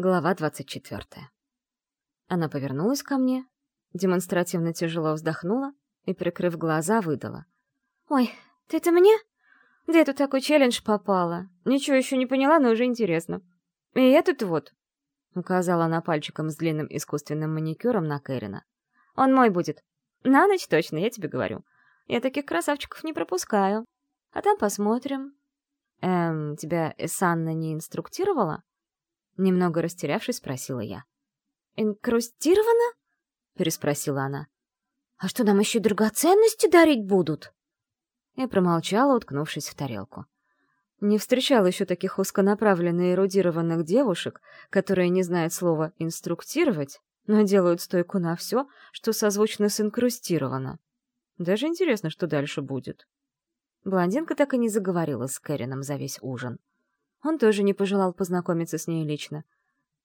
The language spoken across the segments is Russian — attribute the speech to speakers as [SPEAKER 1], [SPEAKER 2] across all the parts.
[SPEAKER 1] Глава 24. Она повернулась ко мне, демонстративно тяжело вздохнула и, прикрыв глаза, выдала. «Ой, ты это мне? Да я тут такой челлендж попала. Ничего еще не поняла, но уже интересно. И я тут вот...» Указала она пальчиком с длинным искусственным маникюром на Кэрина. «Он мой будет. На ночь точно, я тебе говорю. Я таких красавчиков не пропускаю. А там посмотрим». «Эм, тебя Эсанна не инструктировала?» Немного растерявшись, спросила я. «Инкрустировано?» — переспросила она. «А что, нам еще драгоценности дарить будут?» Я промолчала, уткнувшись в тарелку. Не встречала еще таких узконаправленно эрудированных девушек, которые не знают слова «инструктировать», но делают стойку на все, что созвучно с «инкрустировано». Даже интересно, что дальше будет. Блондинка так и не заговорила с Кэрином за весь ужин. Он тоже не пожелал познакомиться с ней лично.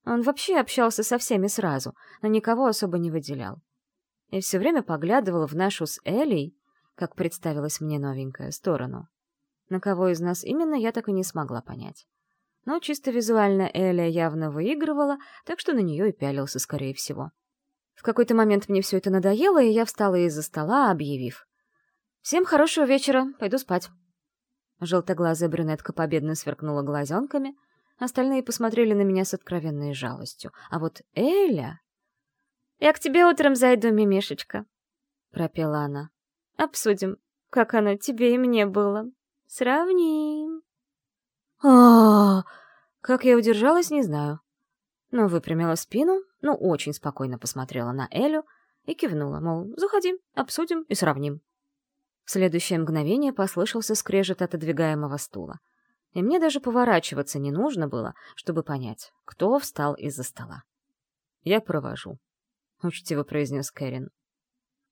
[SPEAKER 1] Он вообще общался со всеми сразу, но никого особо не выделял. И все время поглядывал в нашу с Элей, как представилась мне новенькая, сторону. На кого из нас именно, я так и не смогла понять. Но чисто визуально Эля явно выигрывала, так что на нее и пялился, скорее всего. В какой-то момент мне все это надоело, и я встала из-за стола, объявив. «Всем хорошего вечера, пойду спать». Желтоглазая брюнетка победно сверкнула глазенками, остальные посмотрели на меня с откровенной жалостью. А вот Эля... «Я к тебе утром зайду, мимишечка», — пропела она. «Обсудим, как оно тебе и мне было. Сравним». а, -а, Как я удержалась, не знаю. Но выпрямила спину, ну, очень спокойно посмотрела на Элю и кивнула, мол, заходи, обсудим и сравним. В следующее мгновение послышался скрежет отодвигаемого стула. И мне даже поворачиваться не нужно было, чтобы понять, кто встал из-за стола. «Я провожу», — учтиво произнес Кэрин.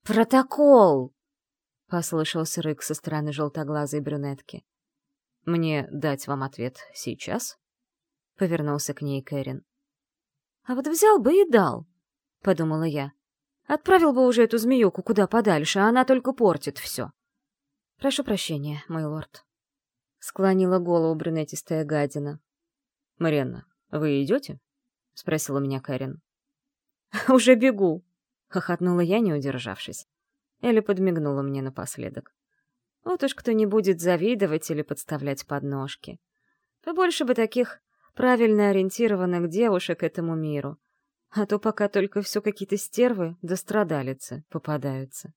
[SPEAKER 1] «Протокол!» — послышался рык со стороны желтоглазой брюнетки. «Мне дать вам ответ сейчас?» — повернулся к ней Кэрин. «А вот взял бы и дал», — подумала я. «Отправил бы уже эту змеюку куда подальше, а она только портит все». «Прошу прощения, мой лорд», — склонила голову брюнетистая гадина. «Марианна, вы идете?» — спросила меня Кэрин. «Уже бегу», — хохотнула я, не удержавшись. Эля подмигнула мне напоследок. Вот уж кто не будет завидовать или подставлять подножки. Побольше бы таких правильно ориентированных девушек этому миру. А то пока только все какие-то стервы да страдалицы попадаются.